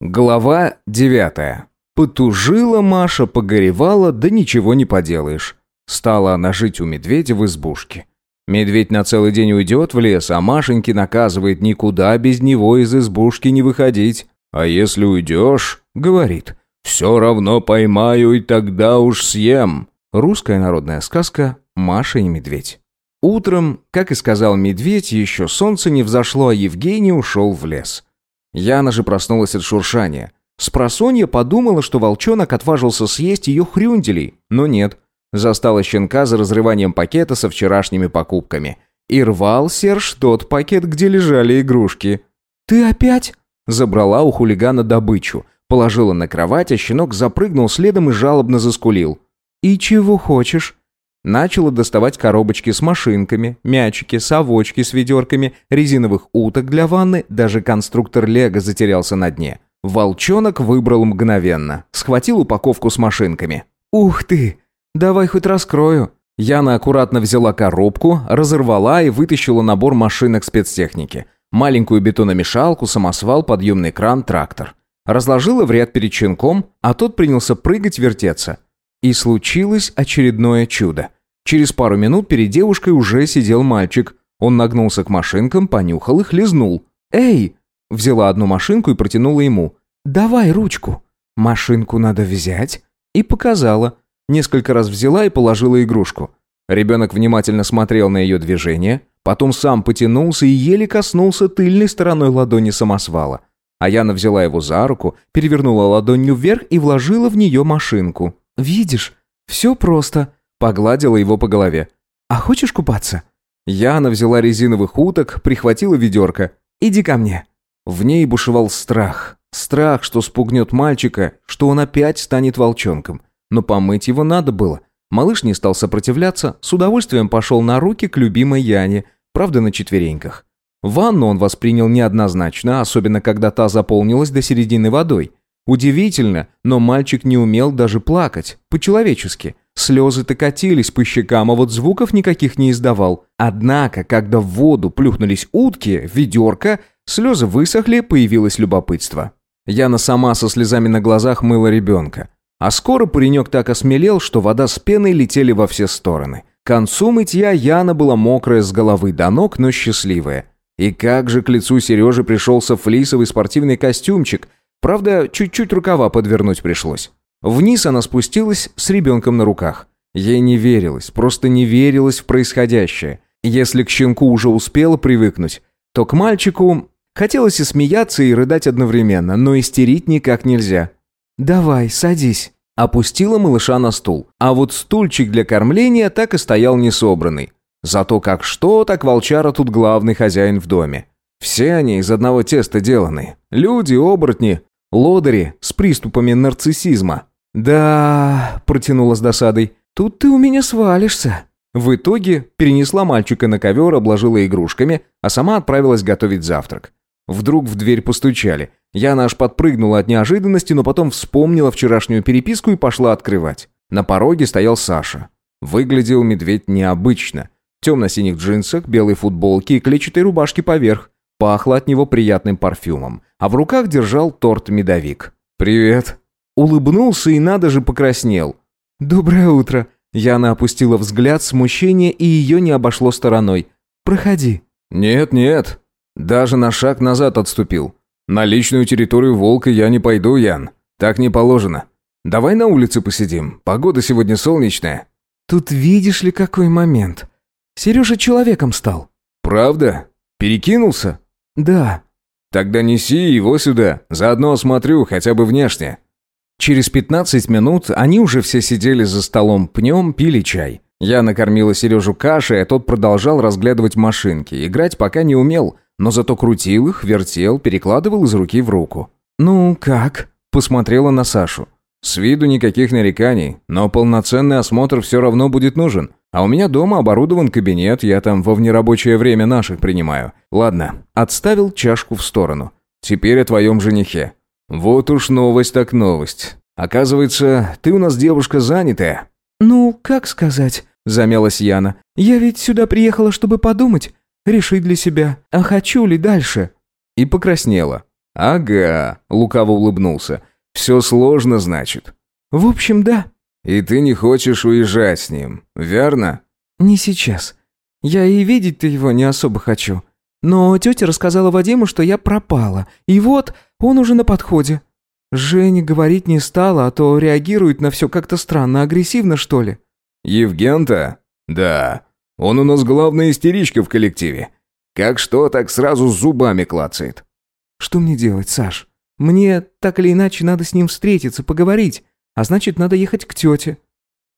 Глава девятая. Потужила Маша, погоревала, да ничего не поделаешь. Стала она жить у медведя в избушке. Медведь на целый день уйдет в лес, а Машеньке наказывает никуда без него из избушки не выходить. «А если уйдешь, — говорит, — все равно поймаю и тогда уж съем». Русская народная сказка «Маша и медведь». Утром, как и сказал медведь, еще солнце не взошло, а Евгений ушел в лес. Яна же проснулась от шуршания. Спросонья подумала, что волчонок отважился съесть ее хрюнделей, но нет. Застала щенка за разрыванием пакета со вчерашними покупками. И рвал Серж тот пакет, где лежали игрушки. «Ты опять?» Забрала у хулигана добычу. Положила на кровать, а щенок запрыгнул следом и жалобно заскулил. «И чего хочешь?» Начала доставать коробочки с машинками, мячики, совочки с ведерками, резиновых уток для ванны, даже конструктор Лего затерялся на дне. Волчонок выбрал мгновенно. Схватил упаковку с машинками. «Ух ты! Давай хоть раскрою!» Яна аккуратно взяла коробку, разорвала и вытащила набор машинок спецтехники. Маленькую бетономешалку, самосвал, подъемный кран, трактор. Разложила в ряд перед щенком, а тот принялся прыгать-вертеться. И случилось очередное чудо. Через пару минут перед девушкой уже сидел мальчик. Он нагнулся к машинкам, понюхал их, лизнул. «Эй!» Взяла одну машинку и протянула ему. «Давай ручку». «Машинку надо взять». И показала. Несколько раз взяла и положила игрушку. Ребенок внимательно смотрел на ее движение, потом сам потянулся и еле коснулся тыльной стороной ладони самосвала. А Яна взяла его за руку, перевернула ладонью вверх и вложила в нее машинку. «Видишь, все просто», — погладила его по голове. «А хочешь купаться?» Яна взяла резиновых уток, прихватила ведерко. «Иди ко мне». В ней бушевал страх. Страх, что спугнет мальчика, что он опять станет волчонком. Но помыть его надо было. Малыш не стал сопротивляться, с удовольствием пошел на руки к любимой Яне, правда на четвереньках. Ванну он воспринял неоднозначно, особенно когда та заполнилась до середины водой. Удивительно, но мальчик не умел даже плакать, по-человечески. Слезы-то катились по щекам, а вот звуков никаких не издавал. Однако, когда в воду плюхнулись утки, ведерко, слезы высохли, появилось любопытство. Яна сама со слезами на глазах мыла ребенка. А скоро паренек так осмелел, что вода с пеной летели во все стороны. К концу мытья Яна была мокрая с головы до ног, но счастливая. И как же к лицу Сережи пришелся флисовый спортивный костюмчик, Правда, чуть-чуть рукава подвернуть пришлось. Вниз она спустилась с ребенком на руках. Ей не верилось, просто не верилось в происходящее. Если к щенку уже успела привыкнуть, то к мальчику хотелось и смеяться, и рыдать одновременно, но истерить никак нельзя. «Давай, садись». Опустила малыша на стул. А вот стульчик для кормления так и стоял несобранный. Зато как что, так волчара тут главный хозяин в доме. Все они из одного теста деланы. Люди, оборотни, Лодыри с приступами нарциссизма. «Да...» – протянула с досадой. «Тут ты у меня свалишься». В итоге перенесла мальчика на ковер, обложила игрушками, а сама отправилась готовить завтрак. Вдруг в дверь постучали. Яна аж подпрыгнула от неожиданности, но потом вспомнила вчерашнюю переписку и пошла открывать. На пороге стоял Саша. Выглядел медведь необычно. Темно-синих джинсах, белой футболке и клетчатой рубашке поверх. Пахло от него приятным парфюмом, а в руках держал торт-медовик. «Привет». Улыбнулся и надо же покраснел. «Доброе утро». Яна опустила взгляд, смущение, и ее не обошло стороной. «Проходи». «Нет-нет». Даже на шаг назад отступил. «На личную территорию волка я не пойду, Ян. Так не положено. Давай на улице посидим. Погода сегодня солнечная». «Тут видишь ли какой момент. Сережа человеком стал». «Правда? Перекинулся?» «Да». «Тогда неси его сюда, заодно осмотрю, хотя бы внешне». Через пятнадцать минут они уже все сидели за столом пнем, пили чай. Я накормила Сережу кашей, а тот продолжал разглядывать машинки. Играть пока не умел, но зато крутил их, вертел, перекладывал из руки в руку. «Ну, как?» – посмотрела на Сашу. «С виду никаких нареканий, но полноценный осмотр все равно будет нужен. А у меня дома оборудован кабинет, я там во внерабочее время наших принимаю. Ладно, отставил чашку в сторону. Теперь о твоем женихе. Вот уж новость так новость. Оказывается, ты у нас девушка занятая». «Ну, как сказать?» – замялась Яна. «Я ведь сюда приехала, чтобы подумать, решить для себя, а хочу ли дальше». И покраснела. «Ага», — лукаво улыбнулся. «Все сложно, значит». «В общем, да». «И ты не хочешь уезжать с ним, верно?» «Не сейчас. Я и видеть-то его не особо хочу. Но тетя рассказала Вадиму, что я пропала. И вот, он уже на подходе. Женя говорить не стала, а то реагирует на все как-то странно, агрессивно, что ли». «Евген-то?» «Да. Он у нас главная истеричка в коллективе. Как что, так сразу зубами клацает». «Что мне делать, Саш? Мне так или иначе надо с ним встретиться, поговорить, а значит, надо ехать к тете».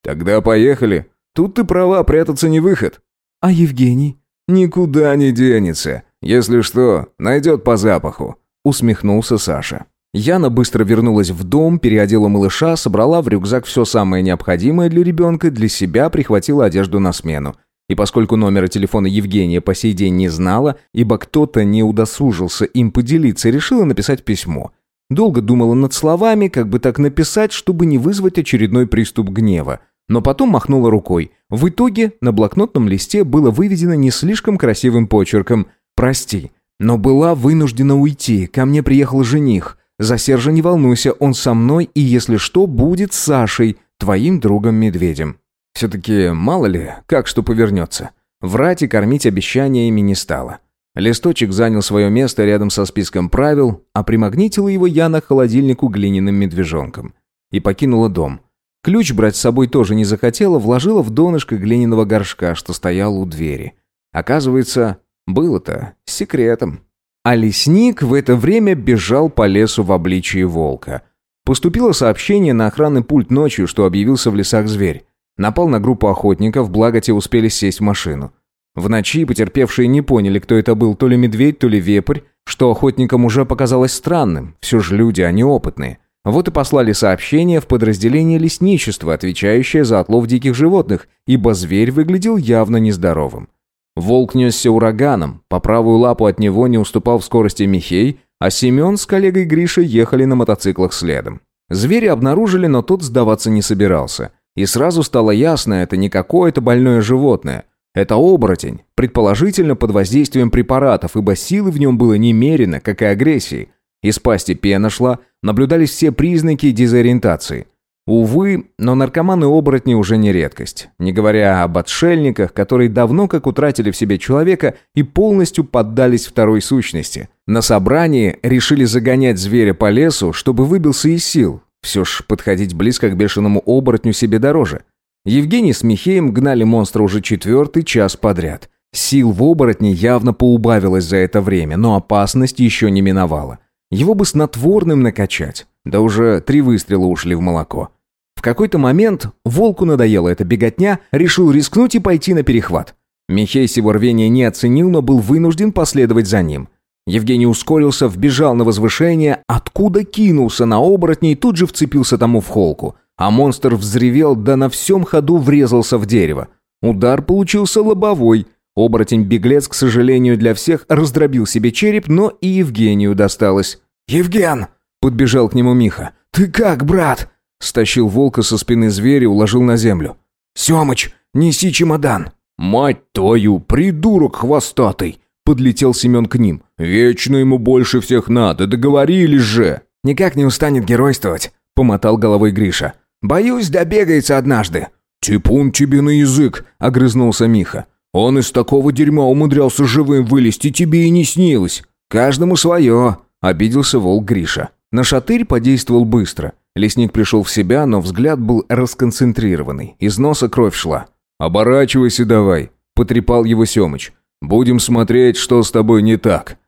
«Тогда поехали. Тут ты права, прятаться не выход». «А Евгений?» «Никуда не денется. Если что, найдет по запаху», — усмехнулся Саша. Яна быстро вернулась в дом, переодела малыша, собрала в рюкзак все самое необходимое для ребенка, для себя прихватила одежду на смену. И поскольку номера телефона Евгения по сей день не знала, ибо кто-то не удосужился им поделиться, решила написать письмо. Долго думала над словами, как бы так написать, чтобы не вызвать очередной приступ гнева. Но потом махнула рукой. В итоге на блокнотном листе было выведено не слишком красивым почерком «Прости, но была вынуждена уйти, ко мне приехал жених. За Сержа не волнуйся, он со мной и, если что, будет с Сашей, твоим другом-медведем». Все-таки мало ли, как что повернется. Врать и кормить обещаниями не стало. Листочек занял свое место рядом со списком правил, а примагнитила его Яна к холодильнику глиняным медвежонком. И покинула дом. Ключ брать с собой тоже не захотела, вложила в донышко глиняного горшка, что стоял у двери. Оказывается, было-то секретом. А лесник в это время бежал по лесу в обличии волка. Поступило сообщение на охранный пульт ночью, что объявился в лесах зверь. Напал на группу охотников, благо те успели сесть в машину. В ночи потерпевшие не поняли, кто это был, то ли медведь, то ли вепрь, что охотникам уже показалось странным. Все же люди, они опытные. Вот и послали сообщение в подразделение лесничества, отвечающее за отлов диких животных, ибо зверь выглядел явно нездоровым. Волк несся ураганом, по правую лапу от него не уступал в скорости Михей, а Семен с коллегой Гришей ехали на мотоциклах следом. Зверя обнаружили, но тот сдаваться не собирался – и сразу стало ясно, это не какое-то больное животное. Это оборотень, предположительно под воздействием препаратов, ибо силы в нем было немерено, как и агрессии. Из пасти пена шла, наблюдались все признаки дезориентации. Увы, но наркоманы-оборотни уже не редкость. Не говоря об отшельниках, которые давно как утратили в себе человека и полностью поддались второй сущности. На собрании решили загонять зверя по лесу, чтобы выбился из сил, все ж подходить близко к бешеному оборотню себе дороже. Евгений с Михеем гнали монстра уже четвертый час подряд. Сил в оборотне явно поубавилось за это время, но опасность еще не миновала. Его бы снотворным накачать. Да уже три выстрела ушли в молоко. В какой-то момент волку надоела эта беготня, решил рискнуть и пойти на перехват. Михей сего рвения не оценил, но был вынужден последовать за ним – Евгений ускорился, вбежал на возвышение, откуда кинулся на оборотней тут же вцепился тому в холку. А монстр взревел, да на всем ходу врезался в дерево. Удар получился лобовой. Оборотень-беглец, к сожалению для всех, раздробил себе череп, но и Евгению досталось. «Евген!» – подбежал к нему Миха. «Ты как, брат?» Стащил волка со спины зверя уложил на землю. «Семыч, неси чемодан!» «Мать твою, придурок хвостатый!» Подлетел Семен к ним. «Вечно ему больше всех надо, договорились же!» «Никак не устанет геройствовать», — помотал головой Гриша. «Боюсь, добегается однажды». «Типун тебе на язык», — огрызнулся Миха. «Он из такого дерьма умудрялся живым вылезти, тебе и не снилось». «Каждому свое», — обиделся волк Гриша. На шатырь подействовал быстро. Лесник пришел в себя, но взгляд был расконцентрированный. Из носа кровь шла. «Оборачивайся давай», — потрепал его Семыч. Будем смотреть, что с тобой не так».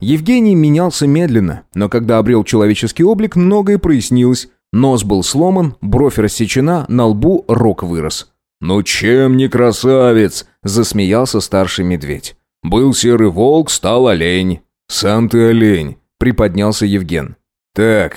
Евгений менялся медленно, но когда обрел человеческий облик, многое прояснилось. Нос был сломан, бровь рассечена, на лбу рог вырос. «Ну чем не красавец?» – засмеялся старший медведь. «Был серый волк, стал олень». «Сам ты олень», – приподнялся Евген. «Так,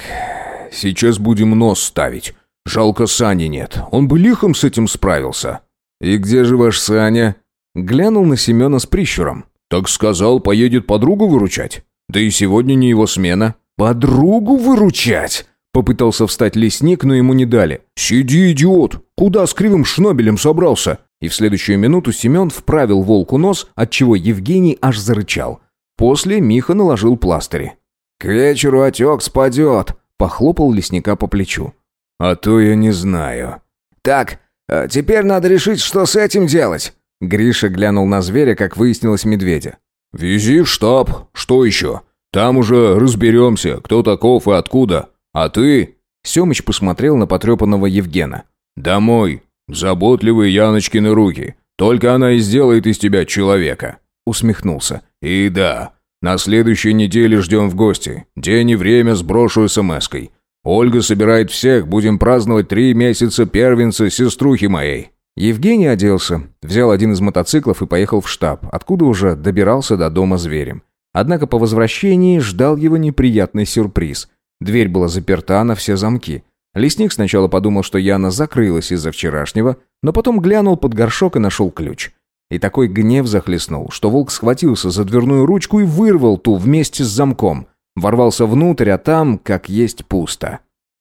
сейчас будем нос ставить. Жалко Сани нет, он бы лихом с этим справился». «И где же ваш Саня?» Глянул на Семена с прищуром. «Так сказал, поедет подругу выручать. Да и сегодня не его смена». «Подругу выручать?» Попытался встать лесник, но ему не дали. «Сиди, идиот! Куда с кривым шнобелем собрался?» И в следующую минуту Семен вправил волку нос, отчего Евгений аж зарычал. После Миха наложил пластыри. К вечеру отек спадет», — похлопал лесника по плечу. «А то я не знаю». «Так, а теперь надо решить, что с этим делать». Гриша глянул на зверя, как выяснилось, медведя. «Вези в штаб. Что еще? Там уже разберемся, кто таков и откуда. А ты...» Семыч посмотрел на потрепанного Евгена. «Домой. Заботливые Яночкины руки. Только она и сделает из тебя человека». Усмехнулся. «И да, на следующей неделе ждем в гости. День и время сброшу смс-кой. Ольга собирает всех, будем праздновать три месяца первенца сеструхи моей». Евгений оделся, взял один из мотоциклов и поехал в штаб, откуда уже добирался до дома зверем. Однако по возвращении ждал его неприятный сюрприз. Дверь была заперта на все замки. Лесник сначала подумал, что Яна закрылась из-за вчерашнего, но потом глянул под горшок и нашел ключ. И такой гнев захлестнул, что волк схватился за дверную ручку и вырвал ту вместе с замком. Ворвался внутрь, а там, как есть, пусто.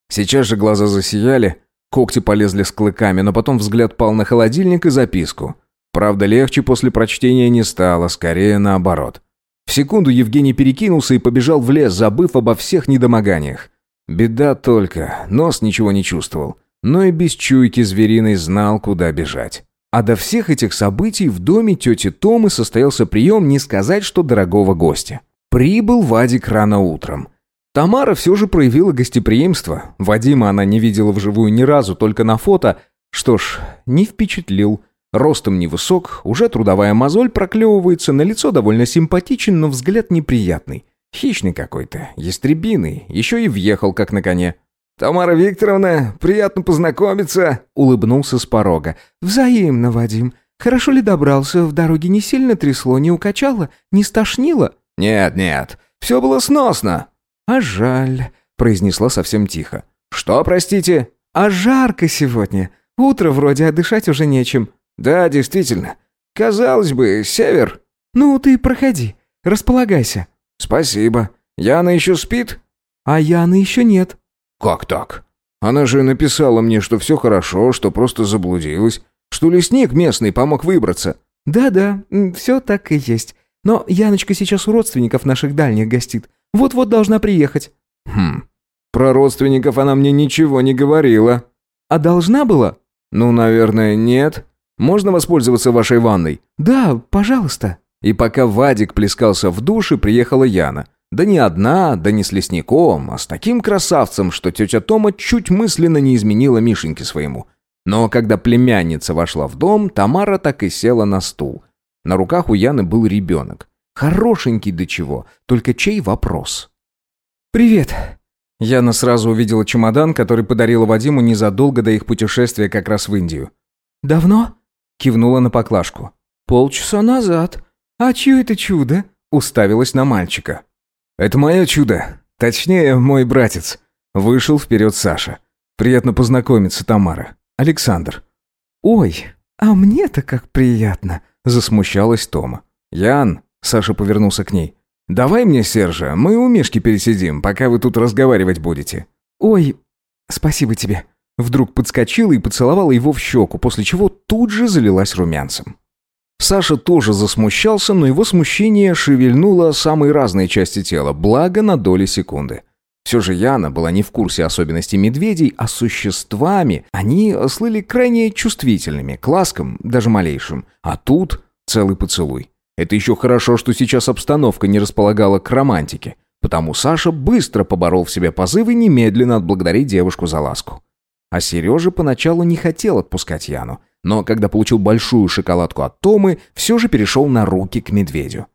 Сейчас же глаза засияли, когти полезли с клыками, но потом взгляд пал на холодильник и записку. Правда, легче после прочтения не стало, скорее наоборот. В секунду Евгений перекинулся и побежал в лес, забыв обо всех недомоганиях. Беда только, нос ничего не чувствовал, но и без чуйки звериной знал, куда бежать. А до всех этих событий в доме тети Томы состоялся прием не сказать, что дорогого гостя. Прибыл Вадик рано утром. Тамара все же проявила гостеприимство. Вадима она не видела вживую ни разу, только на фото. Что ж, не впечатлил. Ростом невысок, уже трудовая мозоль проклевывается, на лицо довольно симпатичен, но взгляд неприятный. Хищный какой-то, ястребиный, еще и въехал как на коне. «Тамара Викторовна, приятно познакомиться», — улыбнулся с порога. «Взаимно, Вадим. Хорошо ли добрался? В дороге не сильно трясло, не укачало, не стошнило?» «Нет, нет, все было сносно». «А жаль», — произнесла совсем тихо. «Что, простите?» «А жарко сегодня. Утро вроде, а дышать уже нечем». «Да, действительно. Казалось бы, север». «Ну, ты проходи, располагайся». «Спасибо. Яна еще спит?» «А Яны еще нет». «Как так? Она же написала мне, что все хорошо, что просто заблудилась, что лесник местный помог выбраться». «Да-да, все так и есть. Но Яночка сейчас у родственников наших дальних гостит. Вот-вот должна приехать». «Хм, про родственников она мне ничего не говорила». «А должна была?» «Ну, наверное, нет. Можно воспользоваться вашей ванной?» «Да, пожалуйста». И пока Вадик плескался в душе, приехала Яна. Да не одна, да не с лесником, а с таким красавцем, что тетя Тома чуть мысленно не изменила Мишеньке своему. Но когда племянница вошла в дом, Тамара так и села на стул. На руках у Яны был ребенок. Хорошенький до чего, только чей вопрос? «Привет!» Яна сразу увидела чемодан, который подарила Вадиму незадолго до их путешествия как раз в Индию. «Давно?» Кивнула на поклажку. «Полчаса назад. А чье это чудо?» Уставилась на мальчика. «Это мое чудо. Точнее, мой братец». Вышел вперед Саша. «Приятно познакомиться, Тамара. Александр». «Ой, а мне-то как приятно», — засмущалась Тома. «Ян», — Саша повернулся к ней, — «давай мне Сержа, мы у Мишки пересидим, пока вы тут разговаривать будете». «Ой, спасибо тебе». Вдруг подскочила и поцеловала его в щеку, после чего тут же залилась румянцем. Саша тоже засмущался, но его смущение шевельнуло самые разные части тела, благо на доли секунды. Все же Яна была не в курсе особенностей медведей, а существами они слыли крайне чувствительными, к ласкам, даже малейшим. А тут целый поцелуй. Это еще хорошо, что сейчас обстановка не располагала к романтике, потому Саша быстро поборол в себе позывы немедленно отблагодарить девушку за ласку. А Сережа поначалу не хотел отпускать Яну, но когда получил большую шоколадку от Томы, все же перешел на руки к медведю.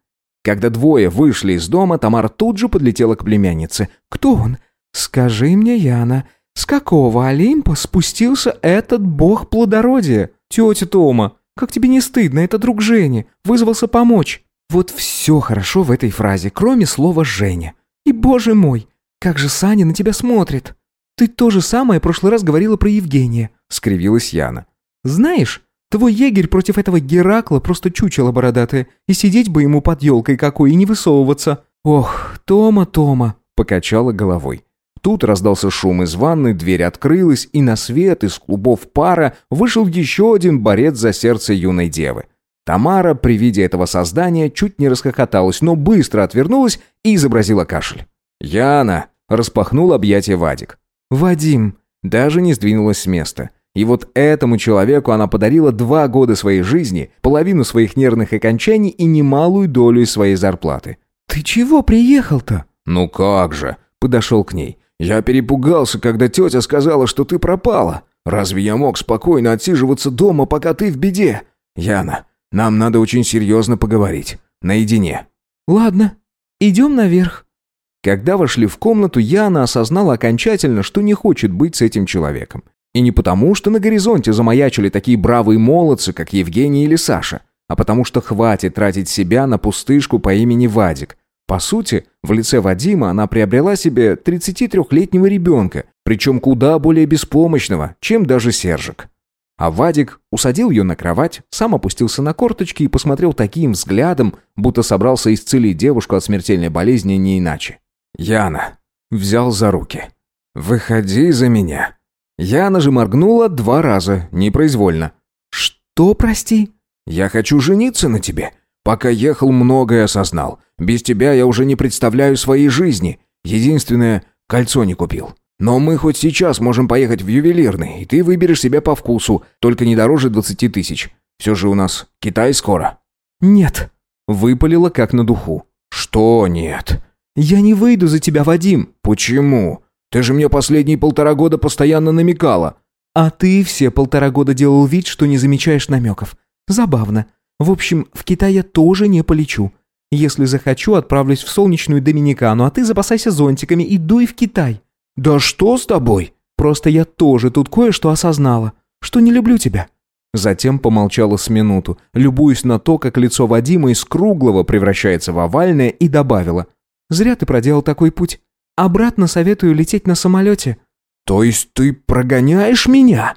Когда двое вышли из дома, Тамара тут же подлетела к племяннице. «Кто он? Скажи мне, Яна, с какого Олимпа спустился этот бог плодородия? Тетя Тома, как тебе не стыдно, это друг Жени, вызвался помочь». Вот все хорошо в этой фразе, кроме слова «Женя». И, боже мой, как же Саня на тебя смотрит. Ты то же самое в прошлый раз говорила про Евгения, скривилась Яна. Знаешь, твой егерь против этого Геракла просто чучело бородатое, и сидеть бы ему под елкой какой и не высовываться. Ох, Тома, Тома, покачала головой. Тут раздался шум из ванны, дверь открылась, и на свет из клубов пара вышел еще один борец за сердце юной девы. Тамара при виде этого создания чуть не расхохоталась, но быстро отвернулась и изобразила кашель. «Яна!» – распахнул объятия Вадик. «Вадим!» Даже не сдвинулась с места. И вот этому человеку она подарила два года своей жизни, половину своих нервных окончаний и немалую долю из своей зарплаты. «Ты чего приехал-то?» «Ну как же!» – подошел к ней. «Я перепугался, когда тетя сказала, что ты пропала. Разве я мог спокойно отсиживаться дома, пока ты в беде? Яна, нам надо очень серьезно поговорить. Наедине». «Ладно, идем наверх». Когда вошли в комнату, Яна осознала окончательно, что не хочет быть с этим человеком. И не потому, что на горизонте замаячили такие бравые молодцы, как Евгений или Саша, а потому что хватит тратить себя на пустышку по имени Вадик. По сути, в лице Вадима она приобрела себе 33-летнего ребенка, причем куда более беспомощного, чем даже Сержик. А Вадик усадил ее на кровать, сам опустился на корточки и посмотрел таким взглядом, будто собрался исцелить девушку от смертельной болезни не иначе. «Яна!» Взял за руки. «Выходи за меня!» Яна же моргнула два раза, непроизвольно. «Что, прости?» «Я хочу жениться на тебе. Пока ехал, многое осознал. Без тебя я уже не представляю своей жизни. Единственное, кольцо не купил. Но мы хоть сейчас можем поехать в ювелирный, и ты выберешь себе по вкусу, только не дороже двадцати тысяч. Все же у нас Китай скоро». «Нет». Выпалила как на духу. «Что нет?» «Я не выйду за тебя, Вадим». «Почему? Ты же мне последние полтора года постоянно намекала». «А ты все полтора года делал вид, что не замечаешь намеков. Забавно. В общем, в Китай я тоже не полечу. Если захочу, отправлюсь в солнечную Доминикану, а ты запасайся зонтиками и дуй в Китай». «Да что с тобой?» «Просто я тоже тут кое-что осознала, что не люблю тебя». Затем помолчала с минуту, любуясь на то, как лицо Вадима из круглого превращается в овальное, и добавила. «Зря ты проделал такой путь. Обратно советую лететь на самолете». «То есть ты прогоняешь меня?»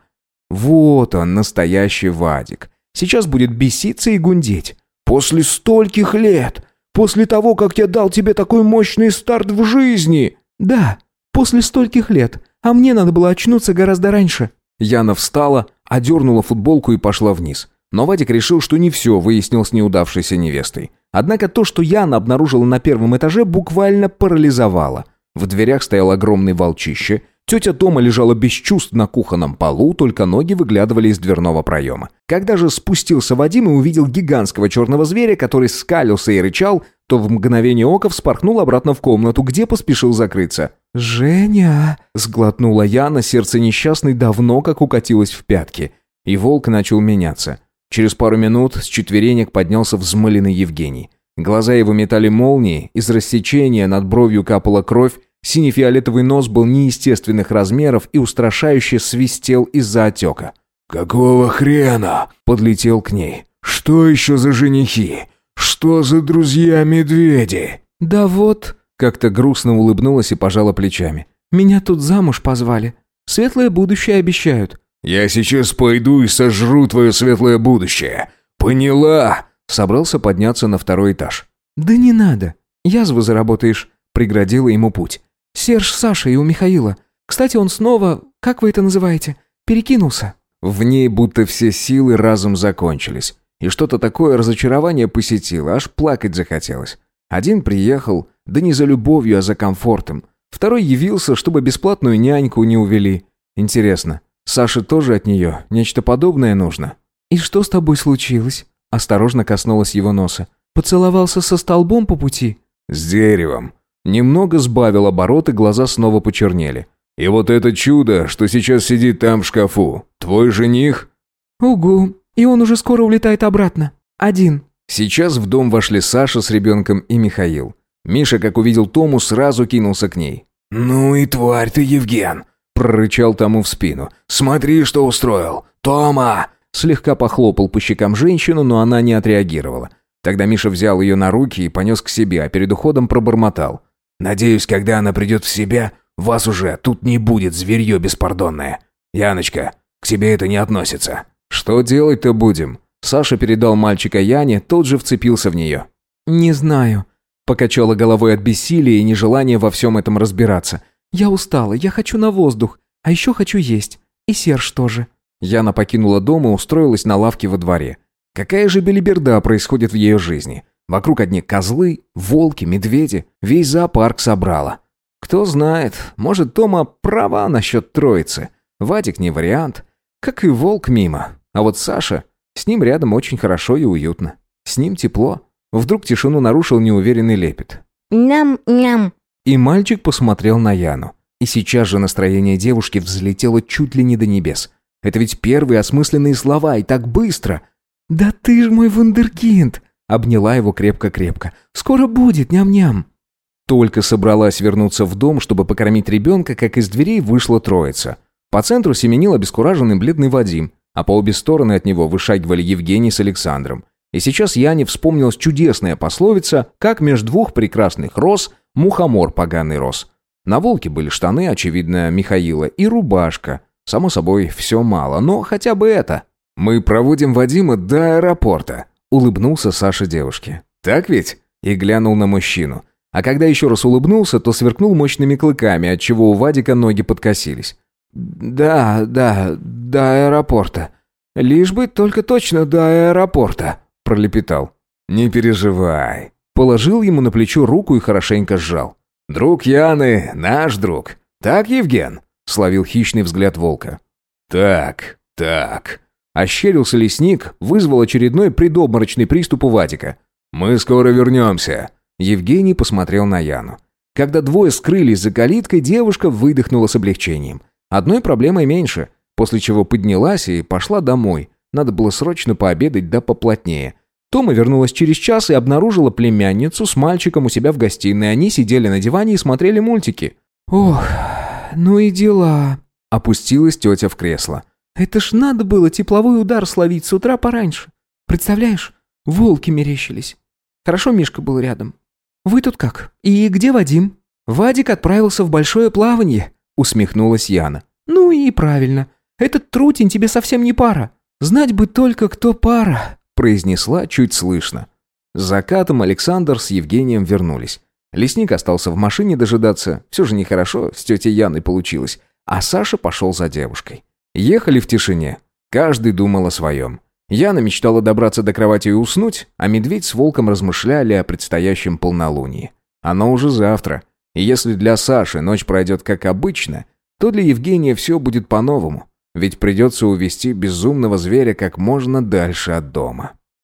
Вот он, настоящий Вадик. Сейчас будет беситься и гундеть. «После стольких лет! После того, как я дал тебе такой мощный старт в жизни!» «Да, после стольких лет. А мне надо было очнуться гораздо раньше». Яна встала, одернула футболку и пошла вниз. Но Вадик решил, что не все выяснил с неудавшейся невестой. Однако то, что Яна обнаружила на первом этаже, буквально парализовало. В дверях стоял огромный волчище. Тетя Тома лежала без чувств на кухонном полу, только ноги выглядывали из дверного проема. Когда же спустился Вадим и увидел гигантского черного зверя, который скалился и рычал, то в мгновение ока вспорхнул обратно в комнату, где поспешил закрыться. «Женя!» – сглотнула Яна, сердце несчастной давно как укатилось в пятки. И волк начал меняться. Через пару минут с четверенек поднялся взмыленный Евгений. Глаза его метали молнии, из рассечения над бровью капала кровь, синий-фиолетовый нос был неестественных размеров и устрашающе свистел из-за отека. «Какого хрена?» – подлетел к ней. «Что еще за женихи? Что за друзья-медведи?» «Да вот...» – как-то грустно улыбнулась и пожала плечами. «Меня тут замуж позвали. Светлое будущее обещают». «Я сейчас пойду и сожру твое светлое будущее. Поняла?» Собрался подняться на второй этаж. «Да не надо. Язву заработаешь», — преградила ему путь. «Серж Саша и у Михаила. Кстати, он снова, как вы это называете, перекинулся». В ней будто все силы разом закончились. И что-то такое разочарование посетило, аж плакать захотелось. Один приехал, да не за любовью, а за комфортом. Второй явился, чтобы бесплатную няньку не увели. Интересно, Саше тоже от нее нечто подобное нужно? «И что с тобой случилось?» Осторожно коснулась его носа. «Поцеловался со столбом по пути?» «С деревом». Немного сбавил обороты, глаза снова почернели. «И вот это чудо, что сейчас сидит там в шкафу, твой жених?» «Угу, и он уже скоро улетает обратно. Один». Сейчас в дом вошли Саша с ребенком и Михаил. Миша, как увидел Тому, сразу кинулся к ней. «Ну и тварь ты, Евген!» прорычал тому в спину. «Смотри, что устроил! Тома!» Слегка похлопал по щекам женщину, но она не отреагировала. Тогда Миша взял ее на руки и понес к себе, а перед уходом пробормотал. «Надеюсь, когда она придет в себя, вас уже тут не будет зверье беспардонное. Яночка, к тебе это не относится». «Что делать-то будем?» Саша передал мальчика Яне, тот же вцепился в нее. «Не знаю», — покачала головой от бессилия и нежелания во всем этом разбираться. «Я устала, я хочу на воздух, а еще хочу есть. И Серж тоже». Яна покинула дом и устроилась на лавке во дворе. Какая же белиберда происходит в ее жизни? Вокруг одни козлы, волки, медведи. Весь зоопарк собрала. Кто знает, может, Тома права насчет троицы. Вадик не вариант. Как и волк мимо. А вот Саша, с ним рядом очень хорошо и уютно. С ним тепло. Вдруг тишину нарушил неуверенный лепет. «Ням-ням». И мальчик посмотрел на Яну. И сейчас же настроение девушки взлетело чуть ли не до небес. Это ведь первые осмысленные слова, и так быстро. «Да ты ж мой вундеркинд!» Обняла его крепко-крепко. «Скоро будет, ням-ням!» Только собралась вернуться в дом, чтобы покормить ребенка, как из дверей вышла троица. По центру семенил обескураженный бледный Вадим, а по обе стороны от него вышагивали Евгений с Александром. И сейчас Яне вспомнилась чудесная пословица, как между двух прекрасных роз мухомор поганый рос. На волке были штаны, очевидно, Михаила, и рубашка. Само собой, все мало, но хотя бы это. «Мы проводим Вадима до аэропорта», — улыбнулся Саша девушке. «Так ведь?» — и глянул на мужчину. А когда еще раз улыбнулся, то сверкнул мощными клыками, отчего у Вадика ноги подкосились. «Да, да, до аэропорта. Лишь бы только точно до аэропорта», — пролепетал. «Не переживай». Положил ему на плечо руку и хорошенько сжал. «Друг Яны, наш друг. Так, Евген?» — словил хищный взгляд волка. «Так, так». Ощерился лесник, вызвал очередной предобморочный приступ у Вадика. «Мы скоро вернемся». Евгений посмотрел на Яну. Когда двое скрылись за калиткой, девушка выдохнула с облегчением. Одной проблемой меньше, после чего поднялась и пошла домой. Надо было срочно пообедать да поплотнее. Тома вернулась через час и обнаружила племянницу с мальчиком у себя в гостиной. Они сидели на диване и смотрели мультики. «Ох, ну и дела», — опустилась тетя в кресло. «Это ж надо было тепловой удар словить с утра пораньше. Представляешь, волки мерещились. Хорошо Мишка был рядом. Вы тут как? И где Вадим?» «Вадик отправился в большое плавание», — усмехнулась Яна. «Ну и правильно. Этот трутень тебе совсем не пара. Знать бы только, кто пара», — произнесла чуть слышно. С закатом Александр с Евгением вернулись. Лесник остался в машине дожидаться. Все же нехорошо, с тетей Яной получилось. А Саша пошел за девушкой. Ехали в тишине. Каждый думал о своем. Яна мечтала добраться до кровати и уснуть, а медведь с волком размышляли о предстоящем полнолунии. Оно уже завтра. И если для Саши ночь пройдет как обычно, то для Евгения все будет по-новому. Ведь придется увести безумного зверя как можно дальше от дома.